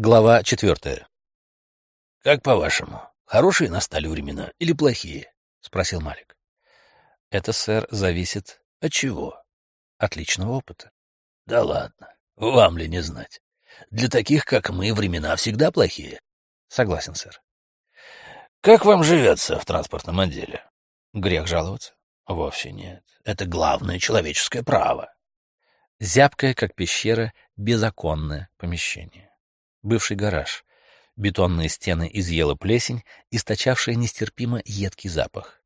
Глава четвертая. — Как по-вашему, хорошие настали времена или плохие? — спросил Малик. — Это, сэр, зависит от чего? От личного опыта. — Да ладно, вам ли не знать? Для таких, как мы, времена всегда плохие. — Согласен, сэр. — Как вам живется в транспортном отделе? — Грех жаловаться. — Вовсе нет. Это главное человеческое право. Зябкое, как пещера, беззаконное помещение бывший гараж. Бетонные стены изъела плесень, источавшая нестерпимо едкий запах.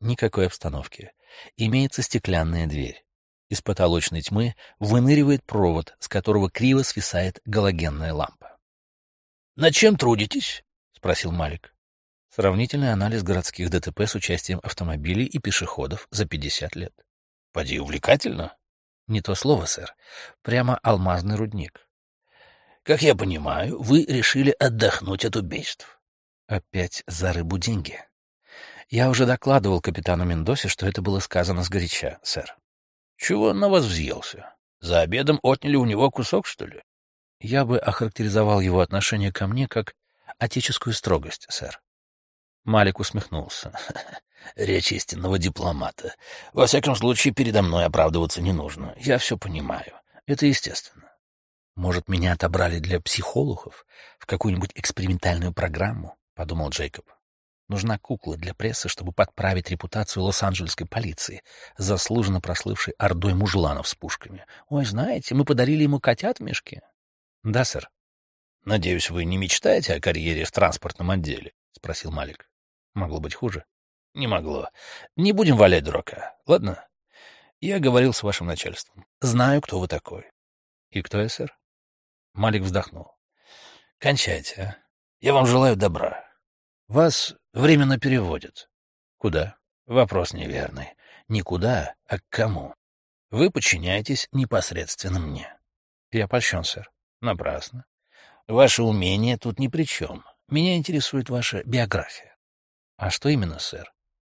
Никакой обстановки. Имеется стеклянная дверь. Из потолочной тьмы выныривает провод, с которого криво свисает галогенная лампа. — Над чем трудитесь? — спросил Малик. Сравнительный анализ городских ДТП с участием автомобилей и пешеходов за 50 лет. — Поди увлекательно? — Не то слово, сэр. Прямо алмазный рудник. Как я понимаю, вы решили отдохнуть от убийств. Опять за рыбу деньги. Я уже докладывал капитану Мендосе, что это было сказано сгоряча, сэр. Чего он на вас взъелся? За обедом отняли у него кусок, что ли? Я бы охарактеризовал его отношение ко мне как отеческую строгость, сэр. Малик усмехнулся. Речь истинного дипломата. Во всяком случае, передо мной оправдываться не нужно. Я все понимаю. Это естественно. Может, меня отобрали для психологов в какую-нибудь экспериментальную программу, — подумал Джейкоб. Нужна кукла для прессы, чтобы подправить репутацию лос-анджелесской полиции, заслуженно прослывшей ордой мужланов с пушками. Ой, знаете, мы подарили ему котят в мешке. — Да, сэр. — Надеюсь, вы не мечтаете о карьере в транспортном отделе? — спросил Малик. — Могло быть хуже. — Не могло. Не будем валять дурака, ладно? Я говорил с вашим начальством. Знаю, кто вы такой. — И кто я, сэр? Малик вздохнул. — Кончайте, а. Я вам желаю добра. Вас временно переводят. — Куда? — Вопрос неверный. Не куда, а к кому. Вы подчиняетесь непосредственно мне. — Я польщен, сэр. — Напрасно. Ваше умение тут ни при чем. Меня интересует ваша биография. — А что именно, сэр?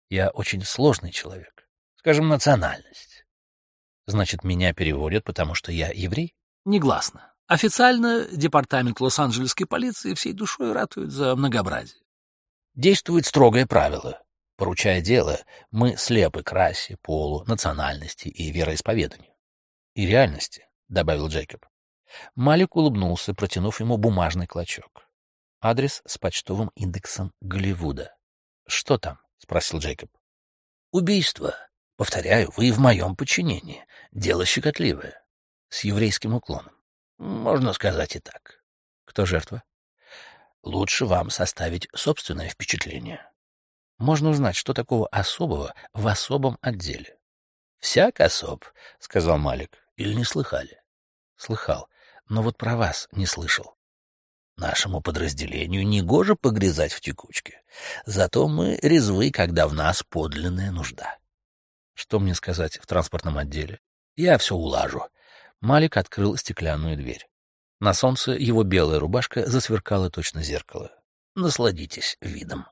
Я очень сложный человек. Скажем, национальность. — Значит, меня переводят, потому что я еврей? — Негласно. Официально департамент Лос-Анджелесской полиции всей душой ратует за многообразие. Действует строгое правило. Поручая дело, мы слепы к расе, полу, национальности и вероисповеданию. И реальности, — добавил Джейкоб. Малик улыбнулся, протянув ему бумажный клочок. Адрес с почтовым индексом Голливуда. — Что там? — спросил Джейкоб. — Убийство. Повторяю, вы в моем подчинении. Дело щекотливое. С еврейским уклоном. Можно сказать и так. Кто жертва? Лучше вам составить собственное впечатление. Можно узнать, что такого особого в особом отделе. Всяк особ, — сказал Малик. Или не слыхали? Слыхал, но вот про вас не слышал. Нашему подразделению негоже погрязать в текучке. Зато мы резвы, когда в нас подлинная нужда. Что мне сказать в транспортном отделе? Я все улажу. Малик открыл стеклянную дверь. На солнце его белая рубашка засверкала точно зеркало. Насладитесь видом.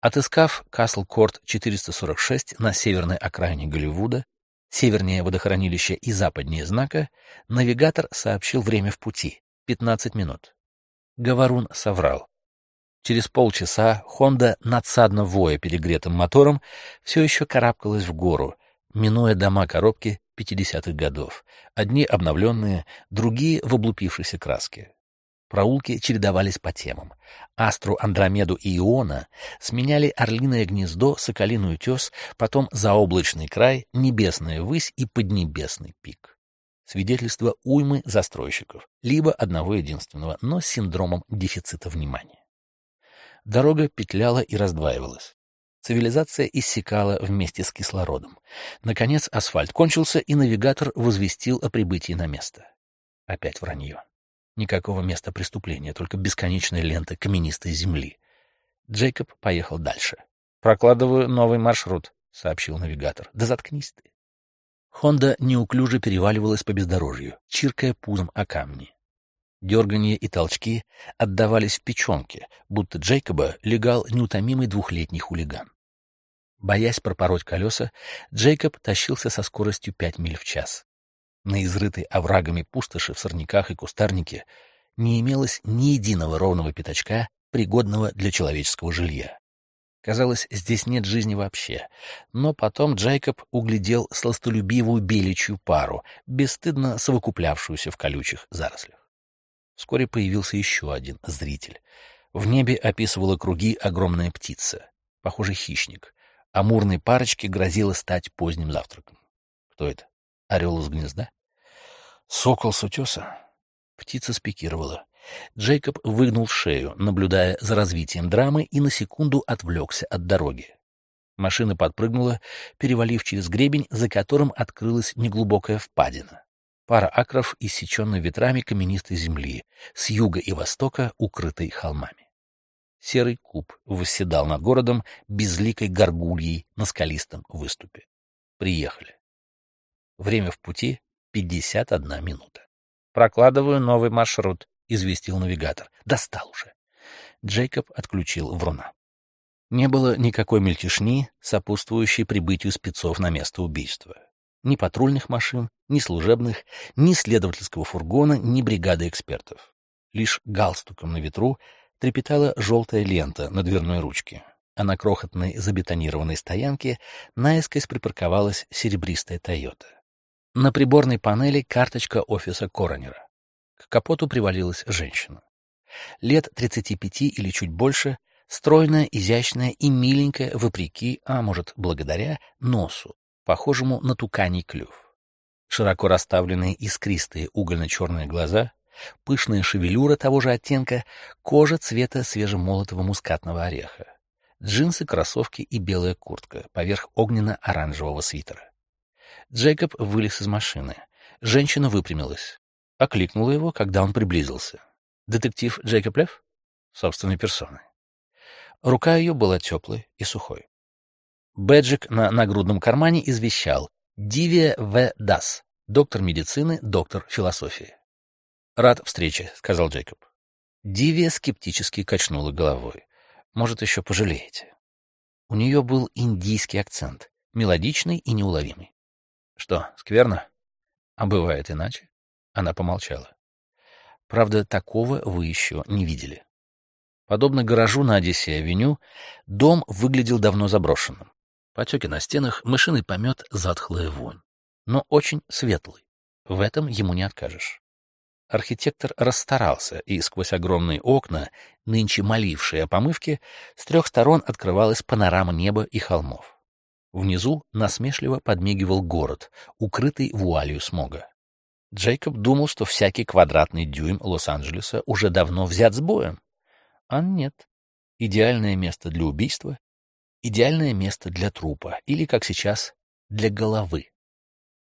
Отыскав Касл-Корт 446 на северной окраине Голливуда, севернее водохранилища и западнее знака, навигатор сообщил время в пути — 15 минут. Говорун соврал. Через полчаса Хонда, надсадно воя перегретым мотором, все еще карабкалась в гору, минуя дома коробки 50-х годов, одни обновленные, другие в облупившейся краске. Проулки чередовались по темам. Астру, Андромеду и Иона сменяли Орлиное гнездо, Соколиный утес, потом Заоблачный край, Небесная высь и Поднебесный пик. Свидетельство уймы застройщиков, либо одного единственного, но с синдромом дефицита внимания. Дорога петляла и раздваивалась. Цивилизация иссякала вместе с кислородом. Наконец асфальт кончился, и навигатор возвестил о прибытии на место. Опять вранье. Никакого места преступления, только бесконечная лента каменистой земли. Джейкоб поехал дальше. «Прокладываю новый маршрут», — сообщил навигатор. «Да заткнись ты». Хонда неуклюже переваливалась по бездорожью, чиркая пузом о камни. Дерганье и толчки отдавались в печенке, будто Джейкоба легал неутомимый двухлетний хулиган. Боясь пропороть колеса, Джейкоб тащился со скоростью пять миль в час. На изрытой оврагами пустоши в сорняках и кустарнике не имелось ни единого ровного пятачка, пригодного для человеческого жилья. Казалось, здесь нет жизни вообще. Но потом Джейкоб углядел сластолюбивую беличью пару, бесстыдно совокуплявшуюся в колючих зарослях. Вскоре появился еще один зритель. В небе описывала круги огромная птица, похоже, хищник. Амурной парочке грозило стать поздним завтраком. Кто это? Орел из гнезда? Сокол с утеса? Птица спикировала. Джейкоб выгнул шею, наблюдая за развитием драмы, и на секунду отвлекся от дороги. Машина подпрыгнула, перевалив через гребень, за которым открылась неглубокая впадина. Пара акров, иссеченной ветрами каменистой земли, с юга и востока, укрытой холмами. Серый куб восседал над городом безликой горгульей на скалистом выступе. Приехали. Время в пути — 51 минута. Прокладываю новый маршрут, — известил навигатор. «Достал уже». Джейкоб отключил вруна. Не было никакой мельтешни, сопутствующей прибытию спецов на место убийства. Ни патрульных машин, ни служебных, ни следовательского фургона, ни бригады экспертов. Лишь галстуком на ветру трепетала желтая лента на дверной ручке, а на крохотной забетонированной стоянке наискось припарковалась серебристая «Тойота». На приборной панели карточка офиса коронера. К капоту привалилась женщина. Лет 35 или чуть больше, стройная, изящная и миленькая, вопреки, а может, благодаря, носу, похожему на туканий клюв. Широко расставленные искристые угольно-черные глаза, пышная шевелюра того же оттенка, кожа цвета свежемолотого мускатного ореха, джинсы, кроссовки и белая куртка поверх огненно-оранжевого свитера. Джейкоб вылез из машины. Женщина выпрямилась окликнула его, когда он приблизился. Детектив Джейкоб Лев? Собственной персоной. Рука ее была теплой и сухой. Бэджик на нагрудном кармане извещал «Дивия В. Дас, доктор медицины, доктор философии». «Рад встрече», — сказал Джейкоб. Дивия скептически качнула головой. «Может, еще пожалеете». У нее был индийский акцент, мелодичный и неуловимый. «Что, скверно?» «А бывает иначе?» Она помолчала. Правда, такого вы еще не видели. Подобно гаражу на Одессе-авеню, дом выглядел давно заброшенным. Потеки на стенах, мышиный помет, затхлая вонь. Но очень светлый. В этом ему не откажешь. Архитектор расстарался, и сквозь огромные окна, нынче молившие о помывке, с трех сторон открывалась панорама неба и холмов. Внизу насмешливо подмигивал город, укрытый вуалью смога. Джейкоб думал, что всякий квадратный дюйм Лос-Анджелеса уже давно взят с боем. А нет. Идеальное место для убийства, идеальное место для трупа, или, как сейчас, для головы.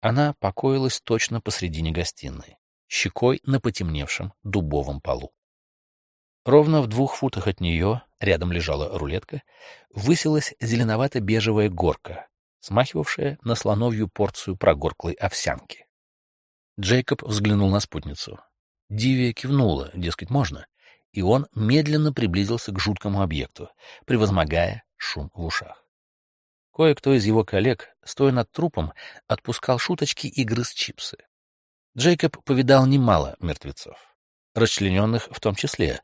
Она покоилась точно посредине гостиной, щекой на потемневшем дубовом полу. Ровно в двух футах от нее, рядом лежала рулетка, высилась зеленовато-бежевая горка, смахивавшая на слоновью порцию прогорклой овсянки. Джейкоб взглянул на спутницу. Дивия кивнула, дескать, можно, и он медленно приблизился к жуткому объекту, превозмогая шум в ушах. Кое-кто из его коллег, стоя над трупом, отпускал шуточки и грыз чипсы. Джейкоб повидал немало мертвецов, расчлененных в том числе,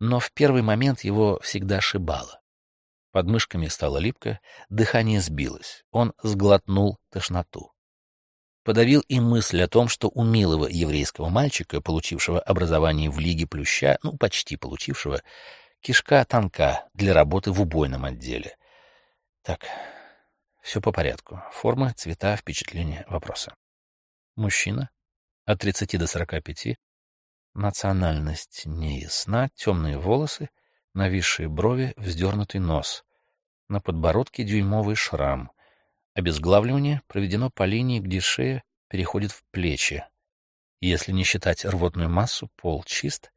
но в первый момент его всегда шибало. Под мышками стало липко, дыхание сбилось, он сглотнул тошноту подавил и мысль о том, что у милого еврейского мальчика, получившего образование в Лиге Плюща, ну, почти получившего, кишка тонка для работы в убойном отделе. Так, все по порядку. Форма, цвета, впечатления, вопросы. Мужчина, от 30 до 45, национальность неясна, темные волосы, нависшие брови, вздернутый нос, на подбородке дюймовый шрам, Обезглавливание проведено по линии, где шея переходит в плечи. Если не считать рвотную массу, пол чист.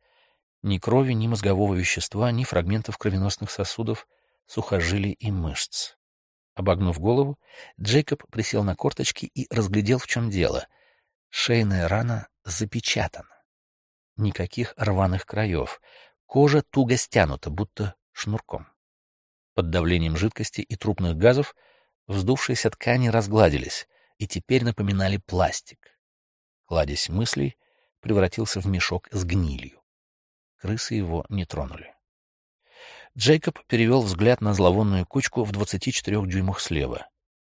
Ни крови, ни мозгового вещества, ни фрагментов кровеносных сосудов, сухожилий и мышц. Обогнув голову, Джейкоб присел на корточки и разглядел, в чем дело. Шейная рана запечатана. Никаких рваных краев. Кожа туго стянута, будто шнурком. Под давлением жидкости и трупных газов Вздувшиеся ткани разгладились и теперь напоминали пластик. Кладезь мыслей превратился в мешок с гнилью. крысы его не тронули. Джейкоб перевел взгляд на зловонную кучку в 24 дюймах слева.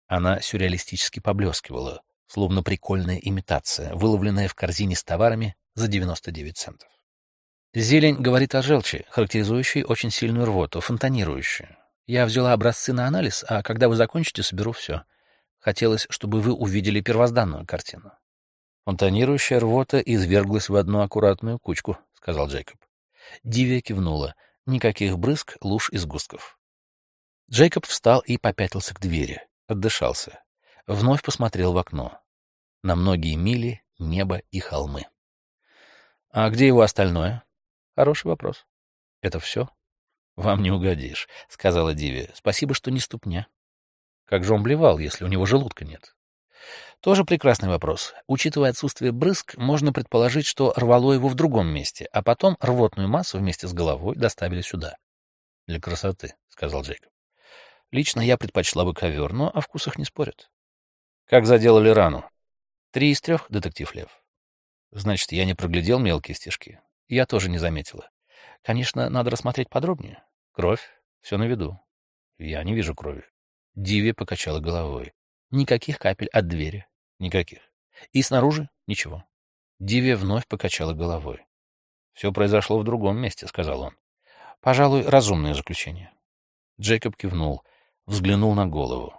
Она сюрреалистически поблескивала, словно прикольная имитация, выловленная в корзине с товарами за 99 центов. Зелень говорит о желчи, характеризующей очень сильную рвоту, фонтанирующую. Я взяла образцы на анализ, а когда вы закончите, соберу все. Хотелось, чтобы вы увидели первозданную картину. Фонтанирующая рвота изверглась в одну аккуратную кучку, — сказал Джейкоб. Дивия кивнула. Никаких брызг, луж и сгустков. Джейкоб встал и попятился к двери. Отдышался. Вновь посмотрел в окно. На многие мили, небо и холмы. — А где его остальное? — Хороший вопрос. — Это все? — Вам не угодишь, — сказала Диви. — Спасибо, что не ступня. Как же он блевал, если у него желудка нет? Тоже прекрасный вопрос. Учитывая отсутствие брызг, можно предположить, что рвало его в другом месте, а потом рвотную массу вместе с головой доставили сюда. — Для красоты, — сказал Джейкоб. — Лично я предпочла бы ковер, но о вкусах не спорят. — Как заделали рану? — Три из трех, детектив Лев. — Значит, я не проглядел мелкие стежки. Я тоже не заметила. Конечно, надо рассмотреть подробнее. Кровь. Все на виду. Я не вижу крови. Диви покачала головой. Никаких капель от двери. Никаких. И снаружи ничего. Диви вновь покачала головой. «Все произошло в другом месте», — сказал он. «Пожалуй, разумное заключение». Джейкоб кивнул, взглянул на голову.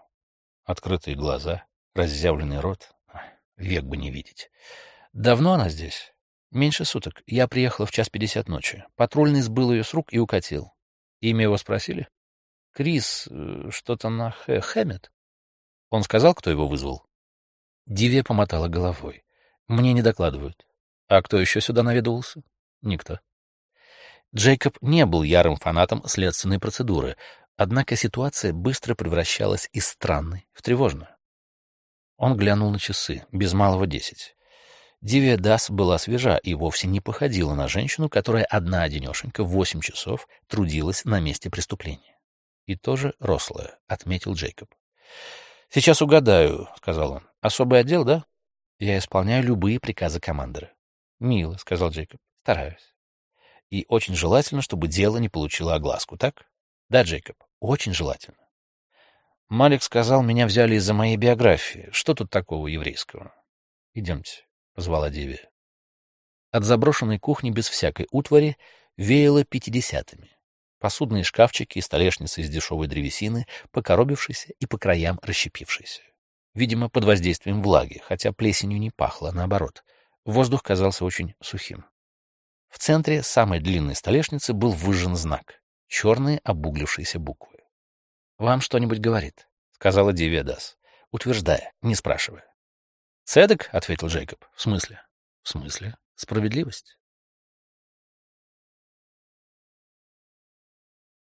Открытые глаза, разъявленный рот. Век бы не видеть. «Давно она здесь?» «Меньше суток. Я приехала в час пятьдесят ночи. Патрульный сбыл ее с рук и укатил. Имя его спросили?» «Крис, э, что-то на Хэ, Хэммет?» Он сказал, кто его вызвал? Дивия помотала головой. Мне не докладывают. А кто еще сюда наведывался? Никто. Джейкоб не был ярым фанатом следственной процедуры, однако ситуация быстро превращалась из странной в тревожную. Он глянул на часы, без малого десять. Дивия Дас была свежа и вовсе не походила на женщину, которая одна-одинешенька в восемь часов трудилась на месте преступления. И тоже рослая, — отметил Джейкоб. «Сейчас угадаю», — сказал он. «Особый отдел, да?» «Я исполняю любые приказы командора». «Мило», — сказал Джейкоб. «Стараюсь». «И очень желательно, чтобы дело не получило огласку, так?» «Да, Джейкоб, очень желательно». Малик сказал, меня взяли из-за моей биографии. Что тут такого еврейского? «Идемте», — позвала Диви. От заброшенной кухни без всякой утвари веяло пятидесятыми. Посудные шкафчики и столешницы из дешевой древесины, покоробившиеся и по краям расщепившиеся. Видимо, под воздействием влаги, хотя плесенью не пахло, наоборот. Воздух казался очень сухим. В центре самой длинной столешницы был выжжен знак — черные обуглившиеся буквы. «Вам что-нибудь говорит?» — сказала Дивиадас, утверждая, не спрашивая. «Цедек?» — ответил Джейкоб. «В смысле?» «В смысле? Справедливость?»